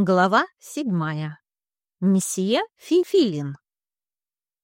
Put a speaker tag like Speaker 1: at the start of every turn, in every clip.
Speaker 1: Глава седьмая. Месье Фифилин.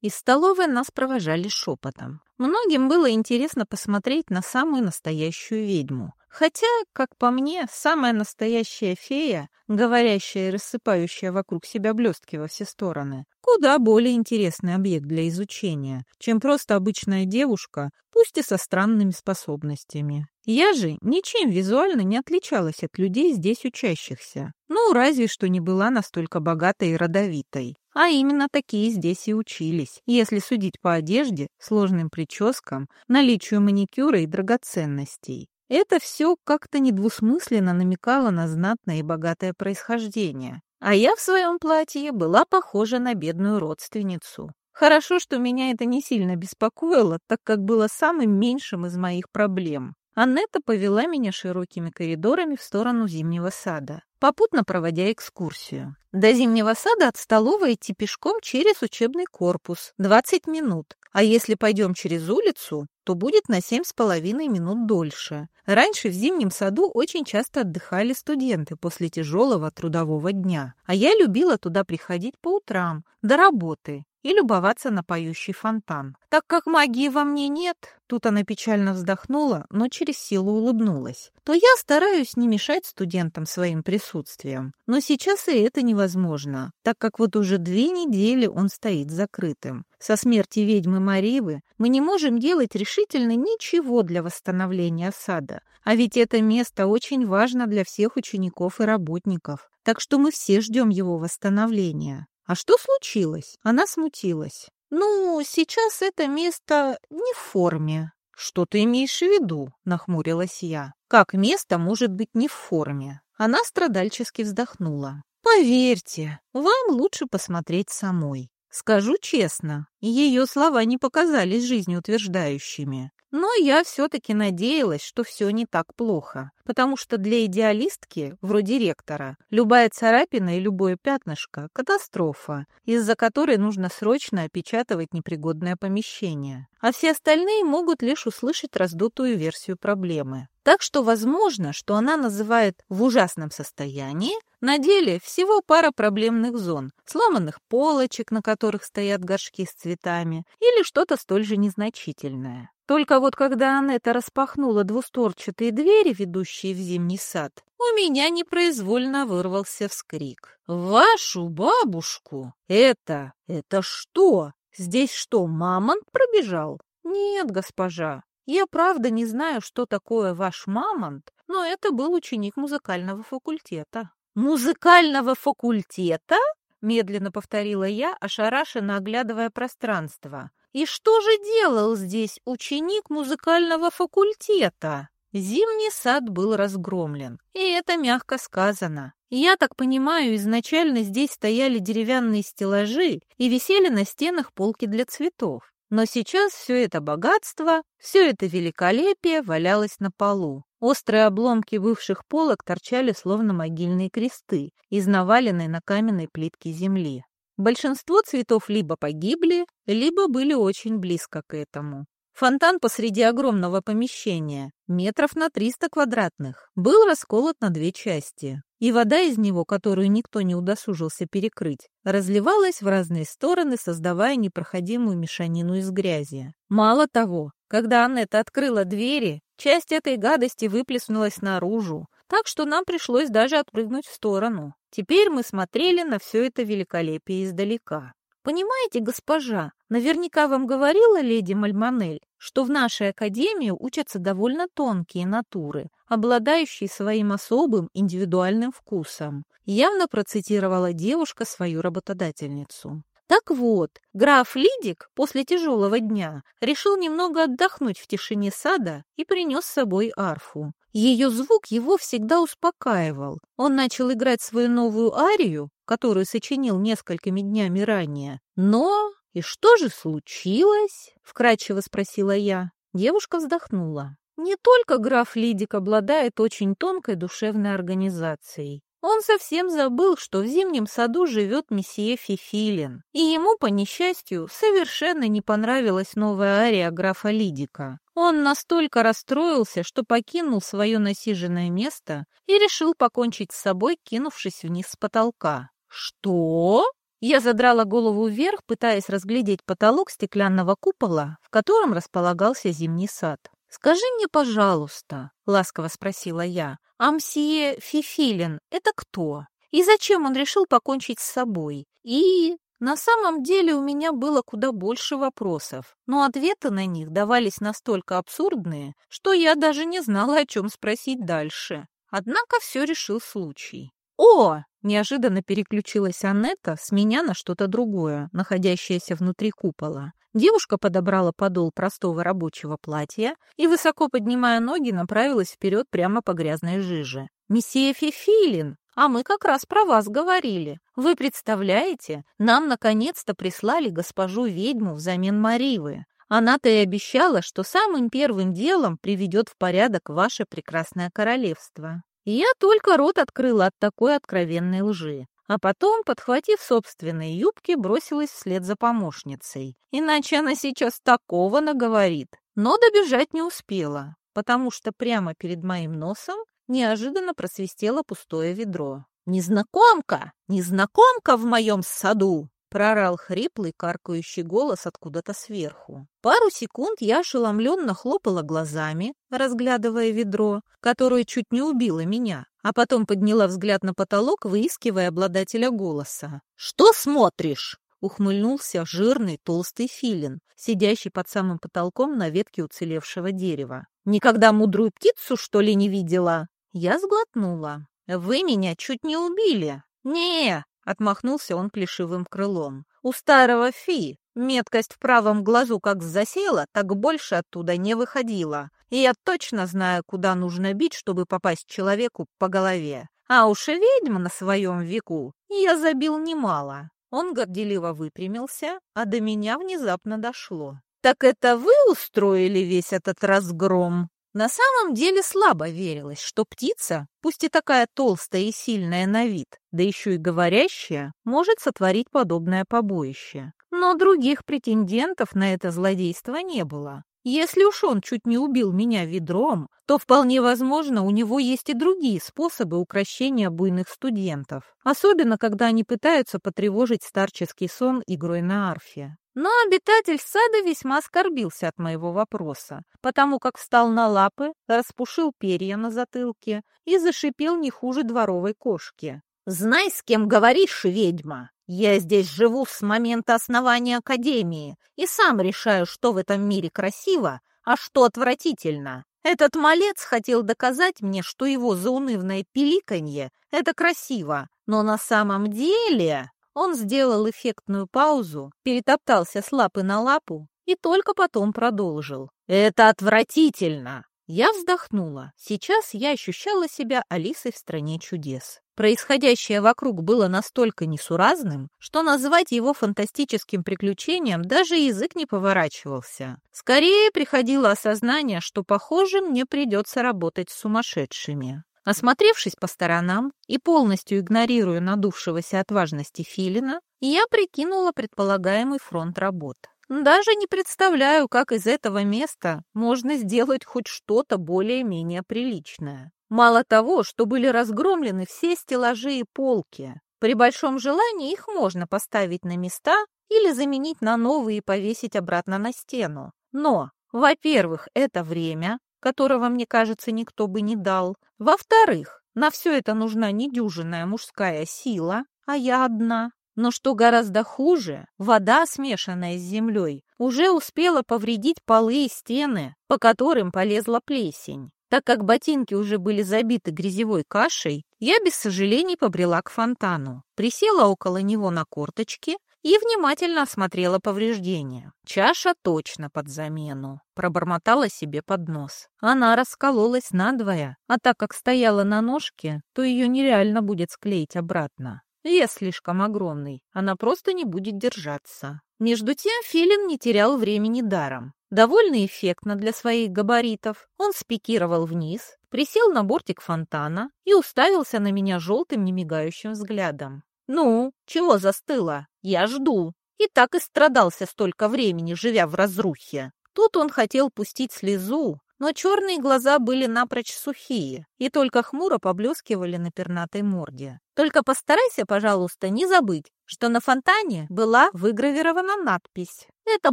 Speaker 1: Из столовой нас провожали шепотом. Многим было интересно посмотреть на самую настоящую ведьму. Хотя, как по мне, самая настоящая фея, говорящая и рассыпающая вокруг себя блестки во все стороны, куда более интересный объект для изучения, чем просто обычная девушка, пусть и со странными способностями. Я же ничем визуально не отличалась от людей здесь учащихся. Ну, разве что не была настолько богатой и родовитой. А именно такие здесь и учились, если судить по одежде, сложным прическам, наличию маникюра и драгоценностей. Это все как-то недвусмысленно намекало на знатное и богатое происхождение. А я в своем платье была похожа на бедную родственницу. Хорошо, что меня это не сильно беспокоило, так как было самым меньшим из моих проблем. Аннета повела меня широкими коридорами в сторону зимнего сада, попутно проводя экскурсию. До зимнего сада от столовой идти пешком через учебный корпус 20 минут, а если пойдем через улицу, то будет на семь с половиной минут дольше. Раньше в зимнем саду очень часто отдыхали студенты после тяжелого трудового дня, а я любила туда приходить по утрам, до работы, и любоваться на поющий фонтан. Так как магии во мне нет, тут она печально вздохнула, но через силу улыбнулась, то я стараюсь не мешать студентам своим присутствием. Но сейчас и это невозможно, так как вот уже две недели он стоит закрытым. Со смерти ведьмы Маривы мы не можем делать решительно ничего для восстановления сада, а ведь это место очень важно для всех учеников и работников, так что мы все ждем его восстановления. «А что случилось?» Она смутилась. «Ну, сейчас это место не в форме». «Что ты имеешь в виду?» — нахмурилась я. «Как место может быть не в форме?» Она страдальчески вздохнула. «Поверьте, вам лучше посмотреть самой. Скажу честно, ее слова не показались жизнеутверждающими. Но я все-таки надеялась, что все не так плохо, потому что для идеалистки, вроде ректора, любая царапина и любое пятнышко – катастрофа, из-за которой нужно срочно опечатывать непригодное помещение. А все остальные могут лишь услышать раздутую версию проблемы. Так что возможно, что она называет в ужасном состоянии, на деле всего пара проблемных зон, сломанных полочек, на которых стоят горшки с цветами, или что-то столь же незначительное. Только вот когда Анетта распахнула двусторчатые двери, ведущие в зимний сад, у меня непроизвольно вырвался вскрик. «Вашу бабушку? Это... это что? Здесь что, мамонт пробежал?» «Нет, госпожа, я правда не знаю, что такое ваш мамонт, но это был ученик музыкального факультета». «Музыкального факультета?» — медленно повторила я, ошарашенно оглядывая пространство. И что же делал здесь ученик музыкального факультета? Зимний сад был разгромлен, и это мягко сказано. Я так понимаю, изначально здесь стояли деревянные стеллажи и висели на стенах полки для цветов. Но сейчас все это богатство, все это великолепие валялось на полу. Острые обломки бывших полок торчали словно могильные кресты из наваленной на каменной плитке земли. Большинство цветов либо погибли, либо были очень близко к этому. Фонтан посреди огромного помещения, метров на 300 квадратных, был расколот на две части, и вода из него, которую никто не удосужился перекрыть, разливалась в разные стороны, создавая непроходимую мешанину из грязи. Мало того, когда Аннета открыла двери, часть этой гадости выплеснулась наружу, так что нам пришлось даже отпрыгнуть в сторону. Теперь мы смотрели на все это великолепие издалека. «Понимаете, госпожа, наверняка вам говорила леди Мальмонель, что в нашей академии учатся довольно тонкие натуры, обладающие своим особым индивидуальным вкусом». Явно процитировала девушка свою работодательницу. Так вот, граф Лидик после тяжелого дня решил немного отдохнуть в тишине сада и принес с собой арфу. Ее звук его всегда успокаивал. Он начал играть свою новую арию, которую сочинил несколькими днями ранее. Но и что же случилось? вкрадчиво спросила я. Девушка вздохнула. Не только граф Лидик обладает очень тонкой душевной организацией. Он совсем забыл, что в зимнем саду живет месье Фифилин, и ему, по несчастью, совершенно не понравилась новая ария графа Лидика. Он настолько расстроился, что покинул свое насиженное место и решил покончить с собой, кинувшись вниз с потолка. «Что?» Я задрала голову вверх, пытаясь разглядеть потолок стеклянного купола, в котором располагался зимний сад. «Скажи мне, пожалуйста», — ласково спросила я, «а мсье Фифилин — это кто? И зачем он решил покончить с собой? И на самом деле у меня было куда больше вопросов, но ответы на них давались настолько абсурдные, что я даже не знала, о чем спросить дальше. Однако все решил случай. «О!» — неожиданно переключилась Аннета с меня на что-то другое, находящееся внутри купола. Девушка подобрала подол простого рабочего платья и, высоко поднимая ноги, направилась вперед прямо по грязной жиже. «Месье Фифилин, а мы как раз про вас говорили. Вы представляете, нам наконец-то прислали госпожу-ведьму взамен Маривы. Она-то и обещала, что самым первым делом приведет в порядок ваше прекрасное королевство. Я только рот открыла от такой откровенной лжи а потом, подхватив собственные юбки, бросилась вслед за помощницей. Иначе она сейчас такого наговорит. Но добежать не успела, потому что прямо перед моим носом неожиданно просвистело пустое ведро. «Незнакомка! Незнакомка в моем саду!» Прорал хриплый, каркающий голос откуда-то сверху. Пару секунд я ошеломленно хлопала глазами, разглядывая ведро, которое чуть не убило меня, а потом подняла взгляд на потолок, выискивая обладателя голоса. «Что смотришь?» — ухмыльнулся жирный толстый филин, сидящий под самым потолком на ветке уцелевшего дерева. «Никогда мудрую птицу, что ли, не видела?» Я сглотнула. «Вы меня чуть не убили!» «Не, Отмахнулся он плешивым крылом. «У старого фи меткость в правом глазу как засела, так больше оттуда не выходила. И я точно знаю, куда нужно бить, чтобы попасть человеку по голове. А уж и ведьма на своем веку я забил немало». Он горделиво выпрямился, а до меня внезапно дошло. «Так это вы устроили весь этот разгром?» На самом деле слабо верилось, что птица, пусть и такая толстая и сильная на вид, да еще и говорящая, может сотворить подобное побоище. Но других претендентов на это злодейство не было. Если уж он чуть не убил меня ведром, то вполне возможно, у него есть и другие способы укрощения буйных студентов, особенно когда они пытаются потревожить старческий сон игрой на арфе. Но обитатель сада весьма оскорбился от моего вопроса, потому как встал на лапы, распушил перья на затылке и зашипел не хуже дворовой кошки. «Знай, с кем говоришь, ведьма! Я здесь живу с момента основания Академии и сам решаю, что в этом мире красиво, а что отвратительно. Этот малец хотел доказать мне, что его заунывное пиликанье — это красиво, но на самом деле он сделал эффектную паузу, перетоптался с лапы на лапу и только потом продолжил. «Это отвратительно!» Я вздохнула. Сейчас я ощущала себя Алисой в стране чудес. Происходящее вокруг было настолько несуразным, что назвать его фантастическим приключением даже язык не поворачивался. Скорее приходило осознание, что, похоже, мне придется работать с сумасшедшими. Осмотревшись по сторонам и полностью игнорируя надувшегося от важности Филина, я прикинула предполагаемый фронт работ. Даже не представляю, как из этого места можно сделать хоть что-то более-менее приличное. Мало того, что были разгромлены все стеллажи и полки. При большом желании их можно поставить на места или заменить на новые и повесить обратно на стену. Но, во-первых, это время, которого, мне кажется, никто бы не дал. Во-вторых, на все это нужна недюжинная мужская сила, а я одна. Но что гораздо хуже, вода, смешанная с землей, уже успела повредить полы и стены, по которым полезла плесень. Так как ботинки уже были забиты грязевой кашей, я без сожалений побрела к фонтану, присела около него на корточки и внимательно осмотрела повреждения. Чаша точно под замену. Пробормотала себе под нос. Она раскололась надвое, а так как стояла на ножке, то ее нереально будет склеить обратно. Вес слишком огромный, она просто не будет держаться. Между тем Филин не терял времени даром. Довольно эффектно для своих габаритов, он спикировал вниз, присел на бортик фонтана и уставился на меня желтым немигающим взглядом. «Ну, чего застыло? Я жду!» И так и страдался столько времени, живя в разрухе. Тут он хотел пустить слезу, но черные глаза были напрочь сухие и только хмуро поблескивали на пернатой морде. Только постарайся, пожалуйста, не забыть, что на фонтане была выгравирована надпись. Это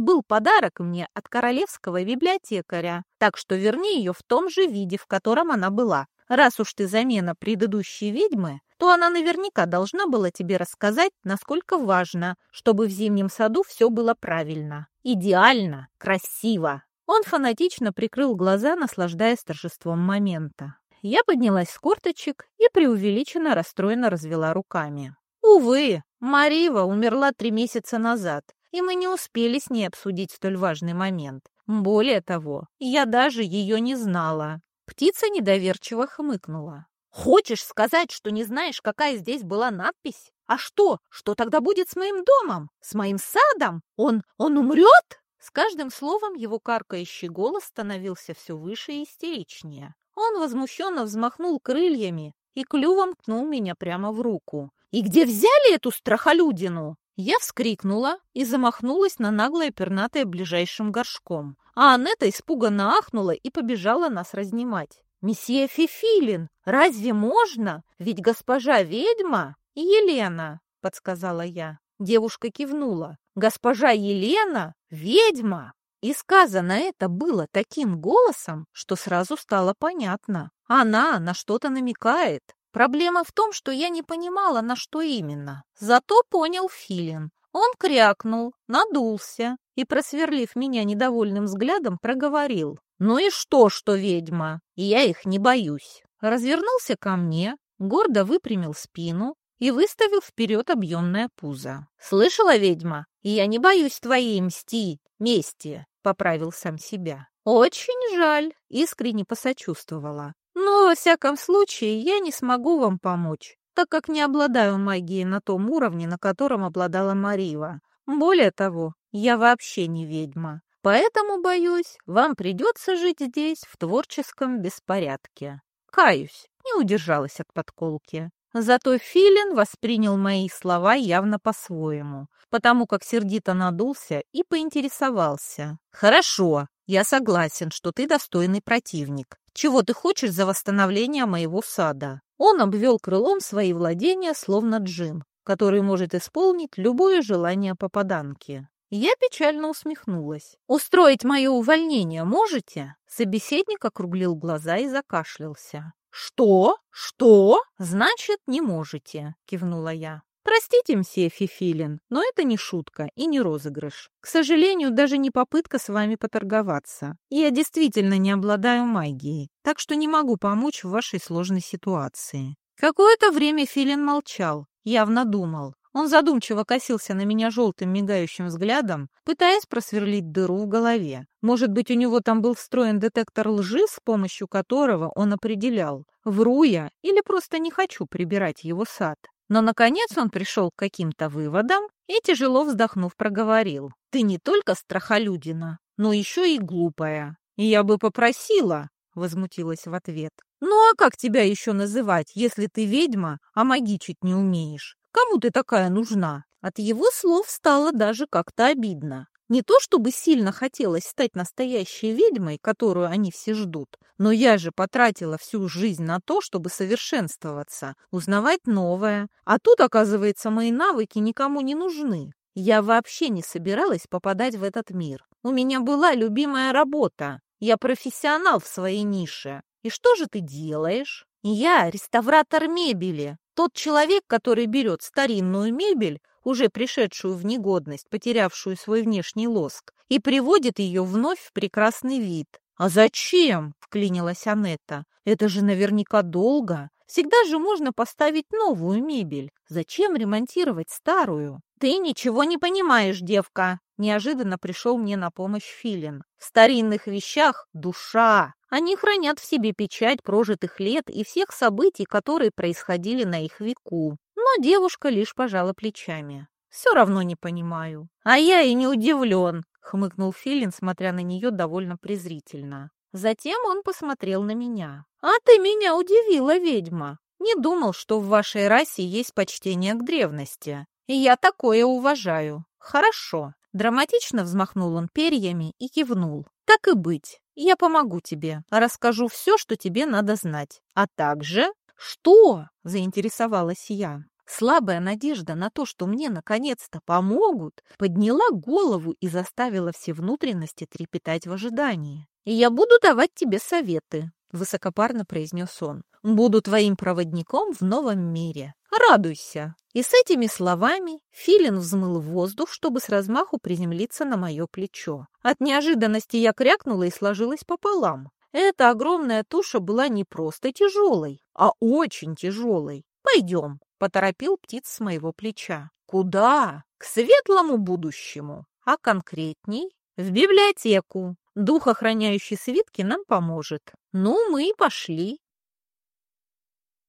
Speaker 1: был подарок мне от королевского библиотекаря, так что верни ее в том же виде, в котором она была. Раз уж ты замена предыдущей ведьмы, то она наверняка должна была тебе рассказать, насколько важно, чтобы в зимнем саду все было правильно, идеально, красиво. Он фанатично прикрыл глаза, наслаждаясь торжеством момента. Я поднялась с корточек и преувеличенно расстроенно развела руками. Увы, Марива умерла три месяца назад, и мы не успели с ней обсудить столь важный момент. Более того, я даже ее не знала. Птица недоверчиво хмыкнула. «Хочешь сказать, что не знаешь, какая здесь была надпись? А что? Что тогда будет с моим домом? С моим садом? Он... он умрет?» С каждым словом его каркающий голос становился все выше и истеричнее. Он возмущенно взмахнул крыльями и клювом ткнул меня прямо в руку. «И где взяли эту страхолюдину?» Я вскрикнула и замахнулась на наглое пернатое ближайшим горшком, а Анетта испуганно ахнула и побежала нас разнимать. «Месье Фифилин, разве можно? Ведь госпожа ведьма...» «Елена», — подсказала я. Девушка кивнула. «Госпожа Елена? Ведьма!» И сказано это было таким голосом, что сразу стало понятно. Она на что-то намекает. Проблема в том, что я не понимала, на что именно. Зато понял Филин. Он крякнул, надулся и, просверлив меня недовольным взглядом, проговорил. «Ну и что, что ведьма? Я их не боюсь». Развернулся ко мне, гордо выпрямил спину, и выставил вперед объемное пузо. «Слышала, ведьма? Я не боюсь твоей мсти, мести», — поправил сам себя. «Очень жаль», — искренне посочувствовала. «Но, во всяком случае, я не смогу вам помочь, так как не обладаю магией на том уровне, на котором обладала Марива. Более того, я вообще не ведьма. Поэтому, боюсь, вам придется жить здесь в творческом беспорядке. Каюсь, не удержалась от подколки. Зато Филин воспринял мои слова явно по-своему, потому как сердито надулся и поинтересовался. «Хорошо, я согласен, что ты достойный противник. Чего ты хочешь за восстановление моего сада?» Он обвел крылом свои владения, словно джин, который может исполнить любое желание попаданки. Я печально усмехнулась. «Устроить мое увольнение можете?» Собеседник округлил глаза и закашлялся. «Что? Что? Значит, не можете», — кивнула я. «Простите, мсье Фифилин, но это не шутка и не розыгрыш. К сожалению, даже не попытка с вами поторговаться. Я действительно не обладаю магией, так что не могу помочь в вашей сложной ситуации». Какое-то время Филин молчал, явно думал. Он задумчиво косился на меня желтым мигающим взглядом, пытаясь просверлить дыру в голове. Может быть, у него там был встроен детектор лжи, с помощью которого он определял, вру я или просто не хочу прибирать его сад. Но, наконец, он пришел к каким-то выводам и, тяжело вздохнув, проговорил. «Ты не только страхолюдина, но еще и глупая. И я бы попросила, — возмутилась в ответ. «Ну а как тебя еще называть, если ты ведьма, а магичить не умеешь? Кому ты такая нужна?» От его слов стало даже как-то обидно. Не то чтобы сильно хотелось стать настоящей ведьмой, которую они все ждут, но я же потратила всю жизнь на то, чтобы совершенствоваться, узнавать новое. А тут, оказывается, мои навыки никому не нужны. Я вообще не собиралась попадать в этот мир. У меня была любимая работа. Я профессионал в своей нише. И что же ты делаешь? Я реставратор мебели. Тот человек, который берет старинную мебель, уже пришедшую в негодность, потерявшую свой внешний лоск, и приводит ее вновь в прекрасный вид. «А зачем?» — вклинилась Анетта. «Это же наверняка долго. Всегда же можно поставить новую мебель. Зачем ремонтировать старую?» «Ты ничего не понимаешь, девка!» Неожиданно пришел мне на помощь Филин. «В старинных вещах душа. Они хранят в себе печать прожитых лет и всех событий, которые происходили на их веку. Но девушка лишь пожала плечами. «Все равно не понимаю». «А я и не удивлен», — хмыкнул Филин, смотря на нее довольно презрительно. Затем он посмотрел на меня. «А ты меня удивила, ведьма! Не думал, что в вашей расе есть почтение к древности. И я такое уважаю. Хорошо». Драматично взмахнул он перьями и кивнул. «Так и быть. Я помогу тебе. Расскажу все, что тебе надо знать. А также...» «Что?» – заинтересовалась я. Слабая надежда на то, что мне наконец-то помогут, подняла голову и заставила все внутренности трепетать в ожидании. «И я буду давать тебе советы», — высокопарно произнес он. «Буду твоим проводником в новом мире. Радуйся!» И с этими словами Филин взмыл воздух, чтобы с размаху приземлиться на мое плечо. От неожиданности я крякнула и сложилась пополам. Эта огромная туша была не просто тяжелой, а очень тяжелой. «Пойдем», — поторопил птиц с моего плеча. «Куда?» «К светлому будущему, а конкретней в библиотеку. Дух, охраняющий свитки, нам поможет. Ну, мы и пошли.